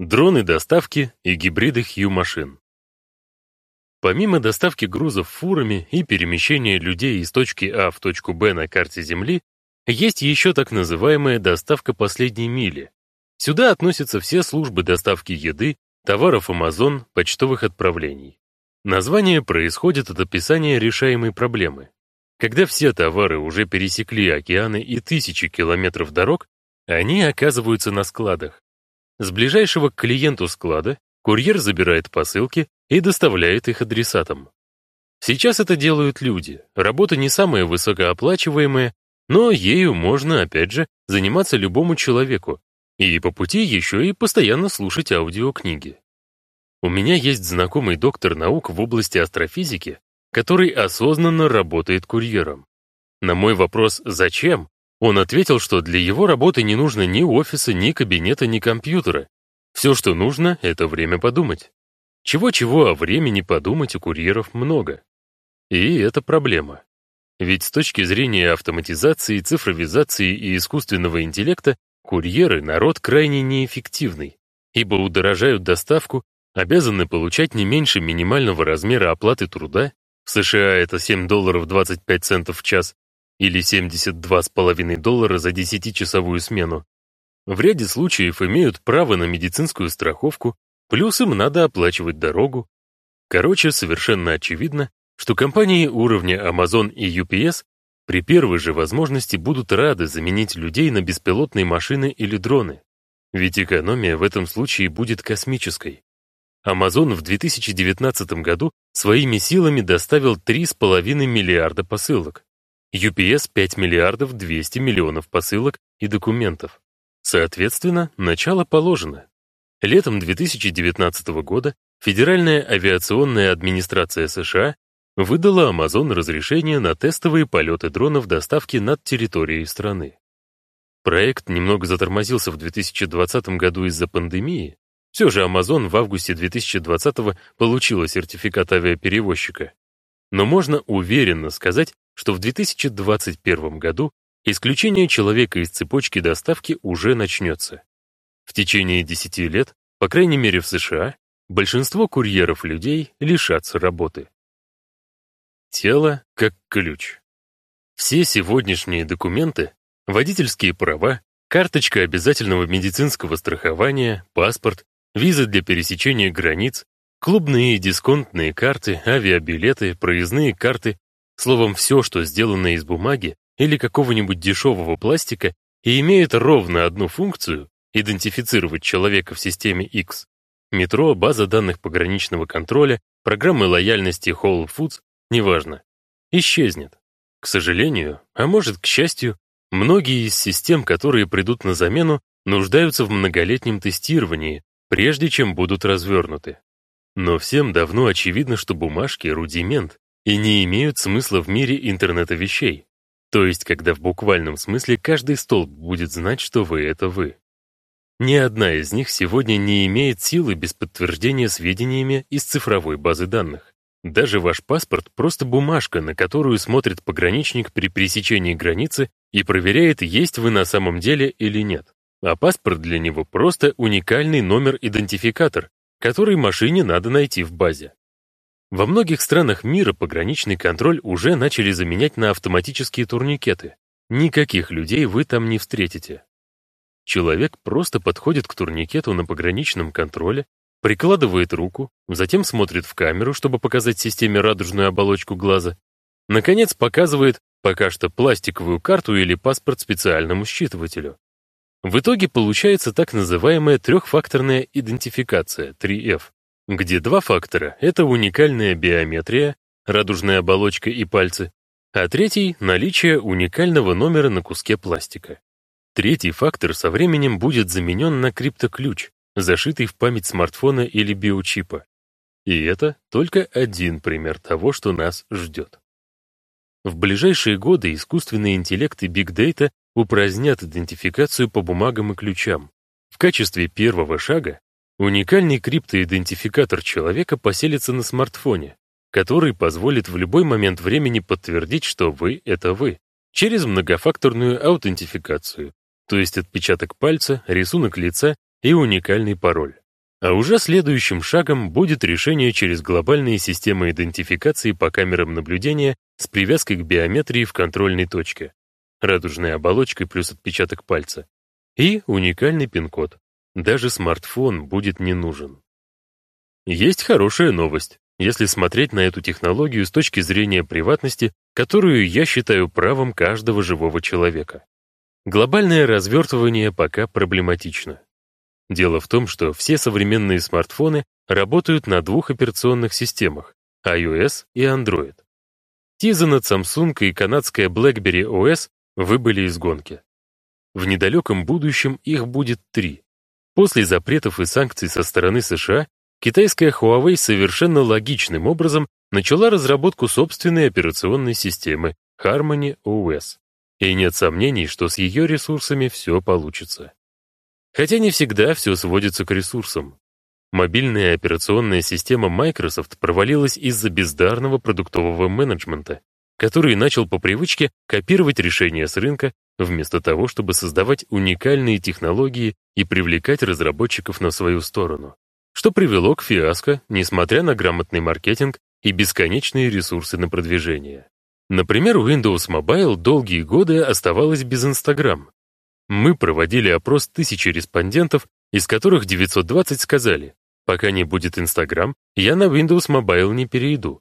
Дроны доставки и гибриды Хью-машин. Помимо доставки грузов фурами и перемещения людей из точки А в точку Б на карте Земли, есть еще так называемая доставка последней мили. Сюда относятся все службы доставки еды, товаров Amazon, почтовых отправлений. Название происходит от описания решаемой проблемы. Когда все товары уже пересекли океаны и тысячи километров дорог, они оказываются на складах. С ближайшего к клиенту склада курьер забирает посылки и доставляет их адресатам. Сейчас это делают люди. Работа не самая высокооплачиваемая, но ею можно, опять же, заниматься любому человеку. И по пути еще и постоянно слушать аудиокниги. У меня есть знакомый доктор наук в области астрофизики, который осознанно работает курьером. На мой вопрос «Зачем?» Он ответил, что для его работы не нужно ни офиса, ни кабинета, ни компьютера. Все, что нужно, это время подумать. Чего-чего, а времени подумать у курьеров много. И это проблема. Ведь с точки зрения автоматизации, цифровизации и искусственного интеллекта, курьеры — народ крайне неэффективный, ибо удорожают доставку, обязаны получать не меньше минимального размера оплаты труда, в США это 7 долларов 25 центов в час, или 72,5 доллара за 10-часовую смену. В ряде случаев имеют право на медицинскую страховку, плюс им надо оплачивать дорогу. Короче, совершенно очевидно, что компании уровня Amazon и UPS при первой же возможности будут рады заменить людей на беспилотные машины или дроны. Ведь экономия в этом случае будет космической. Amazon в 2019 году своими силами доставил 3,5 миллиарда посылок. UPS 5 миллиардов 200 миллионов посылок и документов. Соответственно, начало положено. Летом 2019 года Федеральная авиационная администрация США выдала Amazon разрешение на тестовые полеты дронов доставки над территорией страны. Проект немного затормозился в 2020 году из-за пандемии. Все же Amazon в августе 2020 получила сертификат авиаперевозчика. Но можно уверенно сказать, что в 2021 году исключение человека из цепочки доставки уже начнется. В течение 10 лет, по крайней мере в США, большинство курьеров людей лишатся работы. Тело как ключ. Все сегодняшние документы, водительские права, карточка обязательного медицинского страхования, паспорт, виза для пересечения границ, клубные и дисконтные карты, авиабилеты, проездные карты Словом, все, что сделано из бумаги или какого-нибудь дешевого пластика и имеет ровно одну функцию — идентифицировать человека в системе X. Метро, база данных пограничного контроля, программы лояльности Whole Foods, неважно, исчезнет. К сожалению, а может, к счастью, многие из систем, которые придут на замену, нуждаются в многолетнем тестировании, прежде чем будут развернуты. Но всем давно очевидно, что бумажки — рудимент, и не имеют смысла в мире интернета вещей. То есть, когда в буквальном смысле каждый столб будет знать, что вы — это вы. Ни одна из них сегодня не имеет силы без подтверждения сведениями из цифровой базы данных. Даже ваш паспорт — просто бумажка, на которую смотрит пограничник при пересечении границы и проверяет, есть вы на самом деле или нет. А паспорт для него просто уникальный номер-идентификатор, который машине надо найти в базе. Во многих странах мира пограничный контроль уже начали заменять на автоматические турникеты. Никаких людей вы там не встретите. Человек просто подходит к турникету на пограничном контроле, прикладывает руку, затем смотрит в камеру, чтобы показать системе радужную оболочку глаза. Наконец показывает пока что пластиковую карту или паспорт специальному считывателю. В итоге получается так называемая трехфакторная идентификация, 3F где два фактора — это уникальная биометрия, радужная оболочка и пальцы, а третий — наличие уникального номера на куске пластика. Третий фактор со временем будет заменен на криптоключ, зашитый в память смартфона или биочипа. И это только один пример того, что нас ждет. В ближайшие годы искусственный интеллект и бигдейта упразднят идентификацию по бумагам и ключам. В качестве первого шага Уникальный криптоидентификатор человека поселится на смартфоне, который позволит в любой момент времени подтвердить, что вы — это вы, через многофакторную аутентификацию, то есть отпечаток пальца, рисунок лица и уникальный пароль. А уже следующим шагом будет решение через глобальные системы идентификации по камерам наблюдения с привязкой к биометрии в контрольной точке, радужной оболочкой плюс отпечаток пальца, и уникальный пин-код. Даже смартфон будет не нужен. Есть хорошая новость, если смотреть на эту технологию с точки зрения приватности, которую я считаю правом каждого живого человека. Глобальное развертывание пока проблематично. Дело в том, что все современные смартфоны работают на двух операционных системах — iOS и Android. Tizen от Samsung и канадская BlackBerry OS выбыли из гонки. В недалеком будущем их будет три. После запретов и санкций со стороны США, китайская Huawei совершенно логичным образом начала разработку собственной операционной системы Harmony OS. И нет сомнений, что с ее ресурсами все получится. Хотя не всегда все сводится к ресурсам. Мобильная операционная система Microsoft провалилась из-за бездарного продуктового менеджмента, который начал по привычке копировать решения с рынка, вместо того, чтобы создавать уникальные технологии и привлекать разработчиков на свою сторону, что привело к фиаско, несмотря на грамотный маркетинг и бесконечные ресурсы на продвижение. Например, Windows Mobile долгие годы оставалась без Instagram, мы проводили опрос тысячи респондентов, из которых 920 сказали, пока не будет Instagram, я на Windows Mobile не перейду.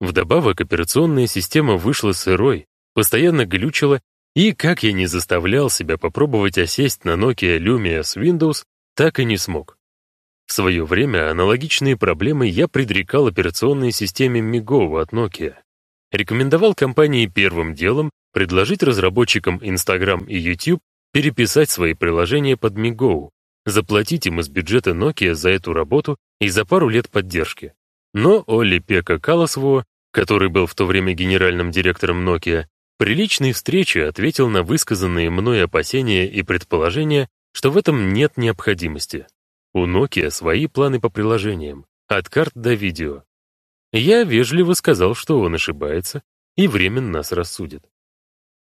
Вдобавок операционная система вышла сырой, постоянно глючила, и как я не заставлял себя попробовать осесть на Nokia Lumia с Windows, так и не смог. В свое время аналогичные проблемы я предрекал операционной системе MiGo от Nokia. Рекомендовал компании первым делом предложить разработчикам Instagram и YouTube переписать свои приложения под MiGo, заплатить им из бюджета Nokia за эту работу и за пару лет поддержки. Но Олли Пека Каласвуа, который был в то время генеральным директором Nokia, при личной встрече ответил на высказанные мной опасения и предположения, что в этом нет необходимости. У Nokia свои планы по приложениям, от карт до видео. Я вежливо сказал, что он ошибается, и временно нас рассудит.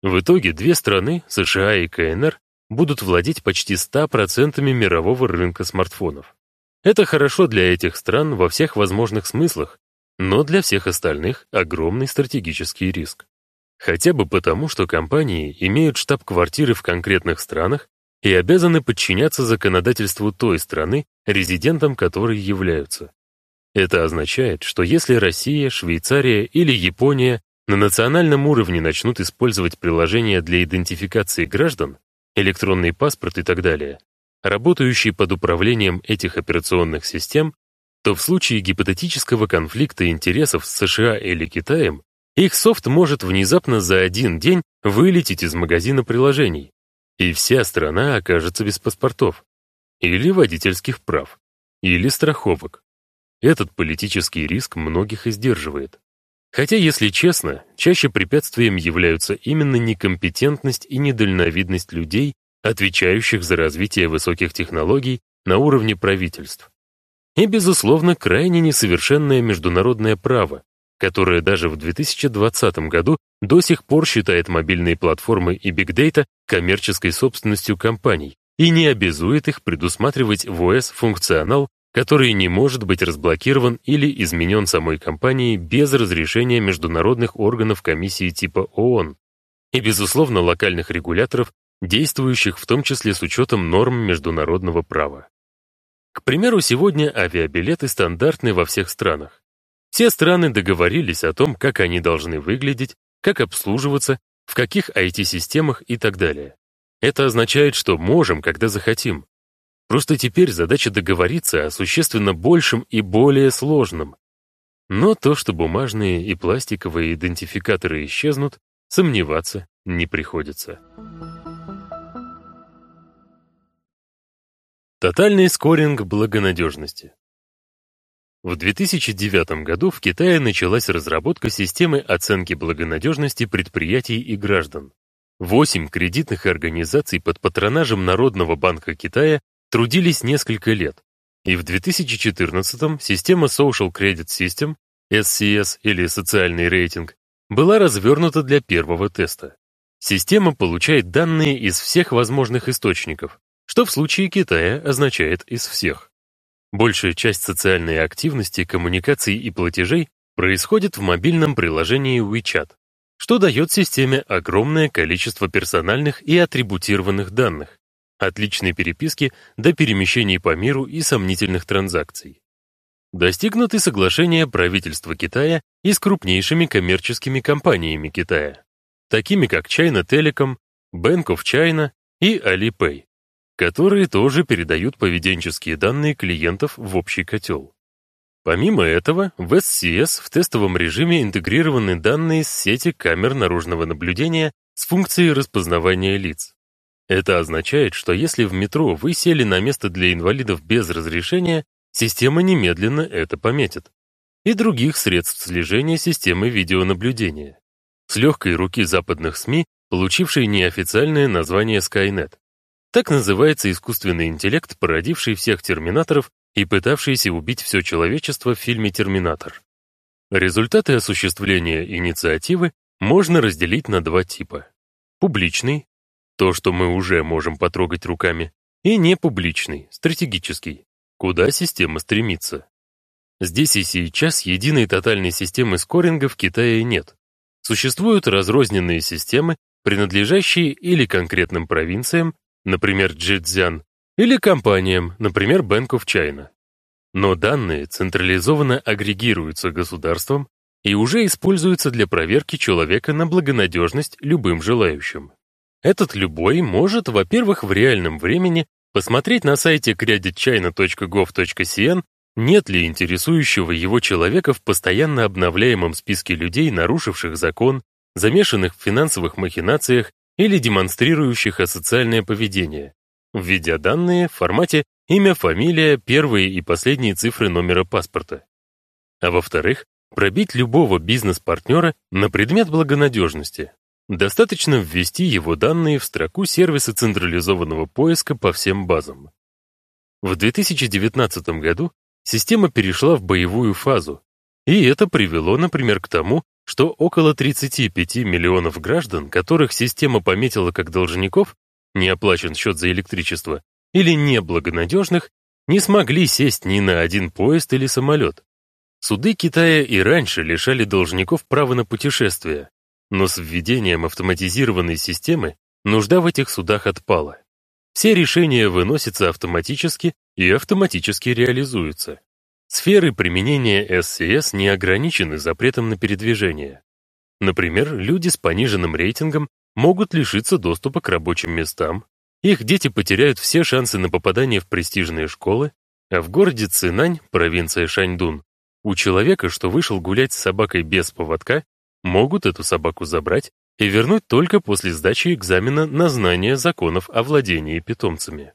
В итоге две страны, США и КНР, будут владеть почти 100% мирового рынка смартфонов. Это хорошо для этих стран во всех возможных смыслах, но для всех остальных огромный стратегический риск. Хотя бы потому, что компании имеют штаб-квартиры в конкретных странах и обязаны подчиняться законодательству той страны, резидентом которой являются. Это означает, что если Россия, Швейцария или Япония на национальном уровне начнут использовать приложения для идентификации граждан, электронный паспорт и так далее, работающие под управлением этих операционных систем, то в случае гипотетического конфликта интересов с США или Китаем, их софт может внезапно за один день вылететь из магазина приложений, и вся страна окажется без паспортов, или водительских прав, или страховок. Этот политический риск многих издерживает. Хотя, если честно, чаще препятствием являются именно некомпетентность и недальновидность людей, отвечающих за развитие высоких технологий на уровне правительств. И, безусловно, крайне несовершенное международное право, которое даже в 2020 году до сих пор считает мобильные платформы и бигдейта коммерческой собственностью компаний и не обязует их предусматривать в ОС функционал, который не может быть разблокирован или изменен самой компанией без разрешения международных органов комиссии типа ООН и, безусловно, локальных регуляторов, действующих в том числе с учетом норм международного права. К примеру, сегодня авиабилеты стандартны во всех странах. Все страны договорились о том, как они должны выглядеть, как обслуживаться, в каких IT-системах и так далее. Это означает, что можем, когда захотим, Просто теперь задача договориться о существенно большем и более сложном. Но то, что бумажные и пластиковые идентификаторы исчезнут, сомневаться не приходится. Тотальный скоринг благонадежности. В 2009 году в Китае началась разработка системы оценки благонадежности предприятий и граждан. Восемь кредитных организаций под патронажем Народного банка Китая трудились несколько лет, и в 2014-м система Social Credit System, SCS или социальный рейтинг, была развернута для первого теста. Система получает данные из всех возможных источников, что в случае Китая означает из всех. Большая часть социальной активности, коммуникаций и платежей происходит в мобильном приложении WeChat, что дает системе огромное количество персональных и атрибутированных данных, от личной переписки до перемещений по миру и сомнительных транзакций. Достигнуты соглашения правительства Китая и с крупнейшими коммерческими компаниями Китая, такими как China Telecom, Bank of China и Alipay, которые тоже передают поведенческие данные клиентов в общий котел. Помимо этого, в SCS в тестовом режиме интегрированы данные с сети камер наружного наблюдения с функцией распознавания лиц. Это означает, что если в метро вы сели на место для инвалидов без разрешения, система немедленно это пометит. И других средств слежения системы видеонаблюдения. С легкой руки западных СМИ, получившей неофициальное название Skynet. Так называется искусственный интеллект, породивший всех терминаторов и пытавшийся убить все человечество в фильме «Терминатор». Результаты осуществления инициативы можно разделить на два типа. Публичный — то, что мы уже можем потрогать руками, и непубличный, стратегический, куда система стремится. Здесь и сейчас единой тотальной системы скоринга в Китае нет. Существуют разрозненные системы, принадлежащие или конкретным провинциям, например, Джэцзян, или компаниям, например, Bank of China. Но данные централизованно агрегируются государством и уже используются для проверки человека на благонадежность любым желающим. Этот любой может, во-первых, в реальном времени посмотреть на сайте creditchina.gov.cn, нет ли интересующего его человека в постоянно обновляемом списке людей, нарушивших закон, замешанных в финансовых махинациях или демонстрирующих асоциальное поведение, введя данные в формате имя, фамилия, первые и последние цифры номера паспорта. А во-вторых, пробить любого бизнес-партнера на предмет благонадежности. Достаточно ввести его данные в строку сервиса централизованного поиска по всем базам. В 2019 году система перешла в боевую фазу, и это привело, например, к тому, что около 35 миллионов граждан, которых система пометила как должников, не оплачен счет за электричество, или неблагонадежных, не смогли сесть ни на один поезд или самолет. Суды Китая и раньше лишали должников права на путешествия, но с введением автоматизированной системы нужда в этих судах отпала. Все решения выносятся автоматически и автоматически реализуются. Сферы применения ССС не ограничены запретом на передвижение. Например, люди с пониженным рейтингом могут лишиться доступа к рабочим местам, их дети потеряют все шансы на попадание в престижные школы, а в городе Цинань, провинция Шаньдун, у человека, что вышел гулять с собакой без поводка, могут эту собаку забрать и вернуть только после сдачи экзамена на знание законов о владении питомцами.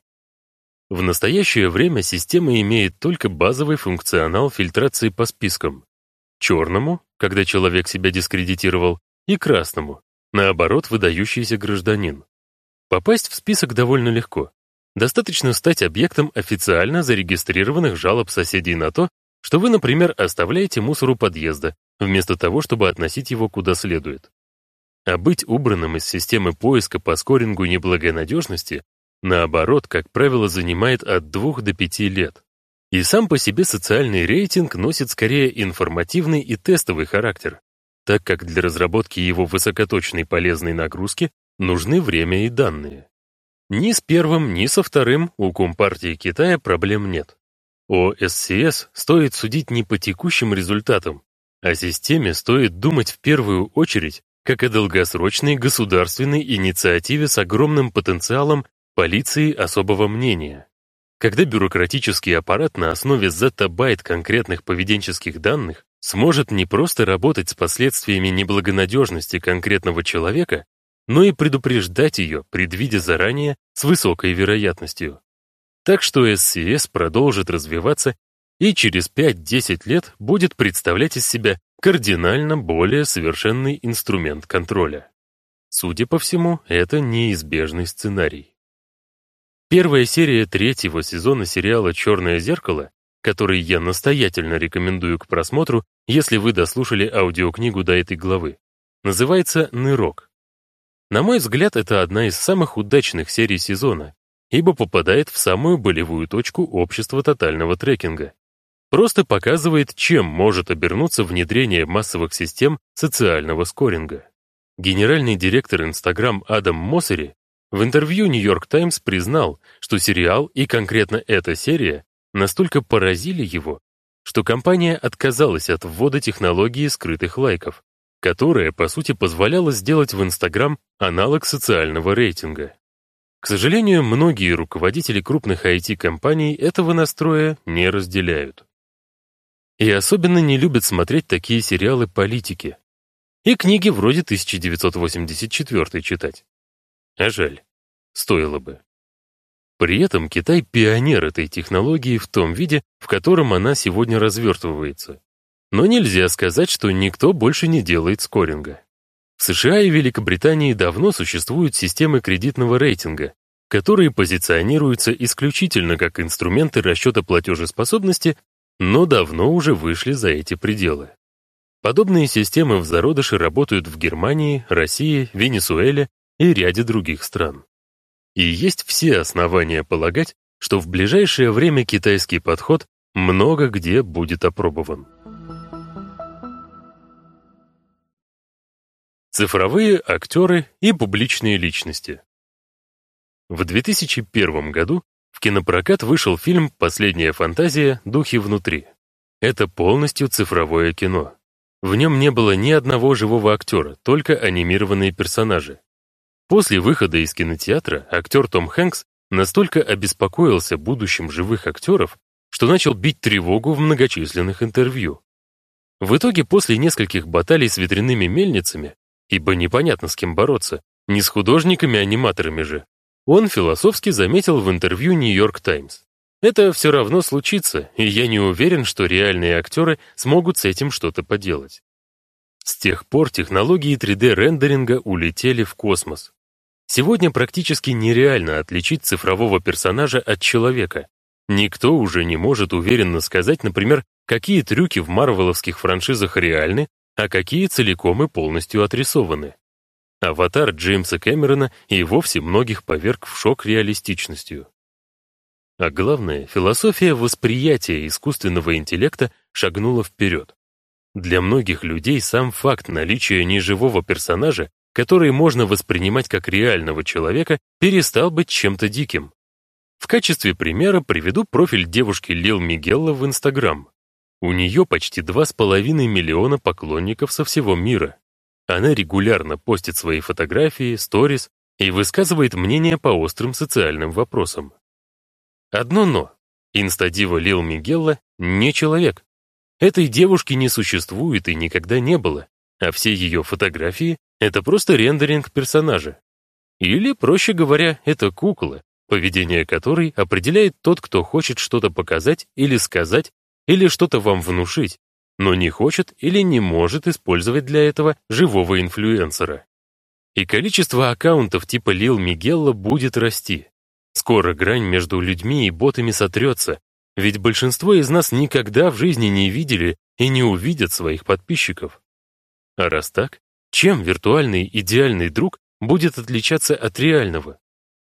В настоящее время система имеет только базовый функционал фильтрации по спискам. Черному, когда человек себя дискредитировал, и красному, наоборот, выдающийся гражданин. Попасть в список довольно легко. Достаточно стать объектом официально зарегистрированных жалоб соседей на то, что вы, например, оставляете мусор у подъезда, вместо того, чтобы относить его куда следует. А быть убранным из системы поиска по скорингу неблагонадежности, наоборот, как правило, занимает от 2 до 5 лет. И сам по себе социальный рейтинг носит скорее информативный и тестовый характер, так как для разработки его высокоточной полезной нагрузки нужны время и данные. Ни с первым, ни со вторым у Компартии Китая проблем нет. О ССС стоит судить не по текущим результатам, о системе стоит думать в первую очередь как о долгосрочной государственной инициативе с огромным потенциалом полиции особого мнения. Когда бюрократический аппарат на основе зеттабайт конкретных поведенческих данных сможет не просто работать с последствиями неблагонадежности конкретного человека, но и предупреждать ее, предвидя заранее, с высокой вероятностью. Так что SCS продолжит развиваться и через 5-10 лет будет представлять из себя кардинально более совершенный инструмент контроля. Судя по всему, это неизбежный сценарий. Первая серия третьего сезона сериала «Черное зеркало» который я настоятельно рекомендую к просмотру, если вы дослушали аудиокнигу до этой главы. Называется «Нырок». На мой взгляд, это одна из самых удачных серий сезона, ибо попадает в самую болевую точку общества тотального трекинга. Просто показывает, чем может обернуться внедрение массовых систем социального скоринга. Генеральный директор Instagram Адам Моссери в интервью New York Times признал, что сериал и конкретно эта серия настолько поразили его, что компания отказалась от ввода технологии скрытых лайков, которая, по сути, позволяла сделать в Instagram аналог социального рейтинга. К сожалению, многие руководители крупных IT-компаний этого настроя не разделяют. И особенно не любят смотреть такие сериалы политики. И книги вроде 1984 читать. А жаль, стоило бы. При этом Китай пионер этой технологии в том виде, в котором она сегодня развертывается. Но нельзя сказать, что никто больше не делает скоринга. В США и Великобритании давно существуют системы кредитного рейтинга, которые позиционируются исключительно как инструменты расчета платежеспособности, но давно уже вышли за эти пределы. Подобные системы в зародыше работают в Германии, России, Венесуэле и ряде других стран. И есть все основания полагать, что в ближайшее время китайский подход много где будет опробован. Цифровые актеры и публичные личности. В 2001 году в кинопрокат вышел фильм «Последняя фантазия. Духи внутри». Это полностью цифровое кино. В нем не было ни одного живого актера, только анимированные персонажи. После выхода из кинотеатра актер Том Хэнкс настолько обеспокоился будущим живых актеров, что начал бить тревогу в многочисленных интервью. В итоге, после нескольких баталий с ветряными мельницами, ибо непонятно с кем бороться, не с художниками-аниматорами же. Он философски заметил в интервью «Нью-Йорк Таймс». Это все равно случится, и я не уверен, что реальные актеры смогут с этим что-то поделать. С тех пор технологии 3D-рендеринга улетели в космос. Сегодня практически нереально отличить цифрового персонажа от человека. Никто уже не может уверенно сказать, например, какие трюки в марвеловских франшизах реальны, а какие целиком и полностью отрисованы. Аватар Джеймса Кэмерона и вовсе многих поверг в шок реалистичностью. А главное, философия восприятия искусственного интеллекта шагнула вперед. Для многих людей сам факт наличия неживого персонажа, который можно воспринимать как реального человека, перестал быть чем-то диким. В качестве примера приведу профиль девушки Лил Мигелла в Инстаграм. У нее почти 2,5 миллиона поклонников со всего мира. Она регулярно постит свои фотографии, сторис и высказывает мнение по острым социальным вопросам. Одно «но». Инстадива Лил Мигелла не человек. Этой девушки не существует и никогда не было, а все ее фотографии — это просто рендеринг персонажа. Или, проще говоря, это кукла, поведение которой определяет тот, кто хочет что-то показать или сказать или что-то вам внушить, но не хочет или не может использовать для этого живого инфлюенсера. И количество аккаунтов типа Лил Мигелла будет расти. Скоро грань между людьми и ботами сотрется, ведь большинство из нас никогда в жизни не видели и не увидят своих подписчиков. А раз так, чем виртуальный идеальный друг будет отличаться от реального?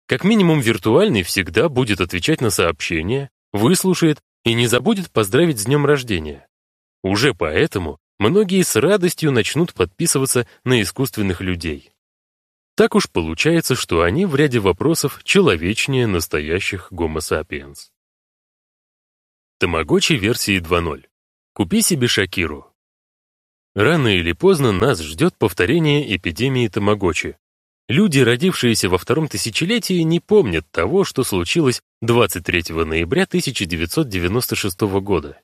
Как минимум виртуальный всегда будет отвечать на сообщения, выслушает и не забудет поздравить с днем рождения. Уже поэтому многие с радостью начнут подписываться на искусственных людей. Так уж получается, что они в ряде вопросов человечнее настоящих Homo sapiens. Тамагочи версии 2.0. Купи себе Шакиру. Рано или поздно нас ждет повторение эпидемии Тамагочи, Люди, родившиеся во втором тысячелетии, не помнят того, что случилось 23 ноября 1996 года.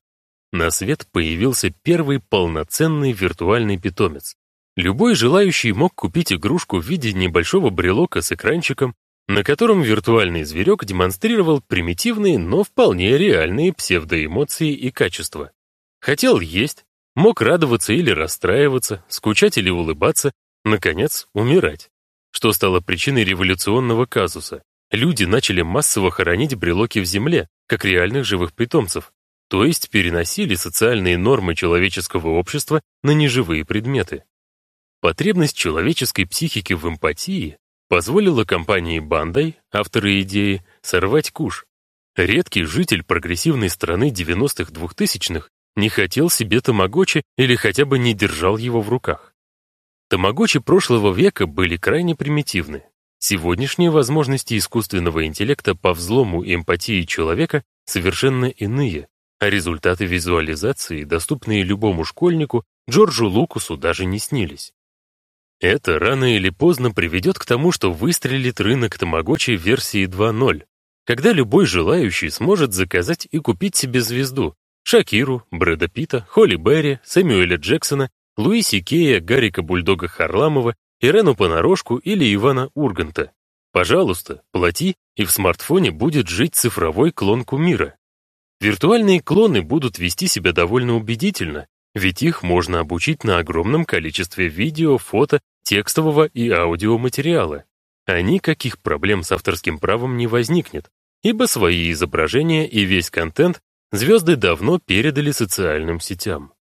На свет появился первый полноценный виртуальный питомец. Любой желающий мог купить игрушку в виде небольшого брелока с экранчиком, на котором виртуальный зверек демонстрировал примитивные, но вполне реальные псевдоэмоции и качества. Хотел есть, мог радоваться или расстраиваться, скучать или улыбаться, наконец, умирать что стало причиной революционного казуса. Люди начали массово хоронить брелоки в земле, как реальных живых питомцев, то есть переносили социальные нормы человеческого общества на неживые предметы. Потребность человеческой психики в эмпатии позволило компании Бандай, авторы идеи, сорвать куш. Редкий житель прогрессивной страны 90-х 2000-х не хотел себе тамагочи или хотя бы не держал его в руках. Тамагочи прошлого века были крайне примитивны. Сегодняшние возможности искусственного интеллекта по взлому эмпатии человека совершенно иные, а результаты визуализации, доступные любому школьнику, Джорджу Лукусу даже не снились. Это рано или поздно приведет к тому, что выстрелит рынок Тамагочи версии 2.0, когда любой желающий сможет заказать и купить себе звезду Шакиру, Брэда Питта, Холли Берри, Сэмюэля Джексона, Луиси Кея, Гарика Бульдога Харламова, Ирену Понарошку или Ивана Урганта. Пожалуйста, плати, и в смартфоне будет жить цифровой клон кумира. Виртуальные клоны будут вести себя довольно убедительно, ведь их можно обучить на огромном количестве видео, фото, текстового и аудиоматериала. А никаких проблем с авторским правом не возникнет, ибо свои изображения и весь контент звезды давно передали социальным сетям.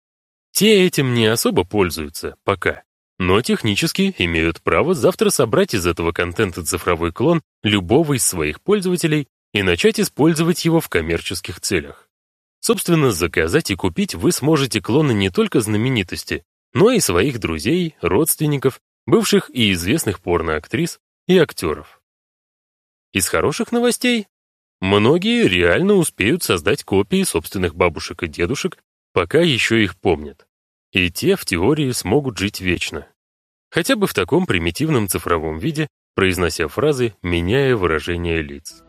Те этим не особо пользуются, пока, но технически имеют право завтра собрать из этого контента цифровой клон любого из своих пользователей и начать использовать его в коммерческих целях. Собственно, заказать и купить вы сможете клоны не только знаменитости, но и своих друзей, родственников, бывших и известных порноактрис и актеров. Из хороших новостей многие реально успеют создать копии собственных бабушек и дедушек, пока еще их помнят. И те в теории смогут жить вечно. Хотя бы в таком примитивном цифровом виде, произнося фразы, меняя выражение лиц.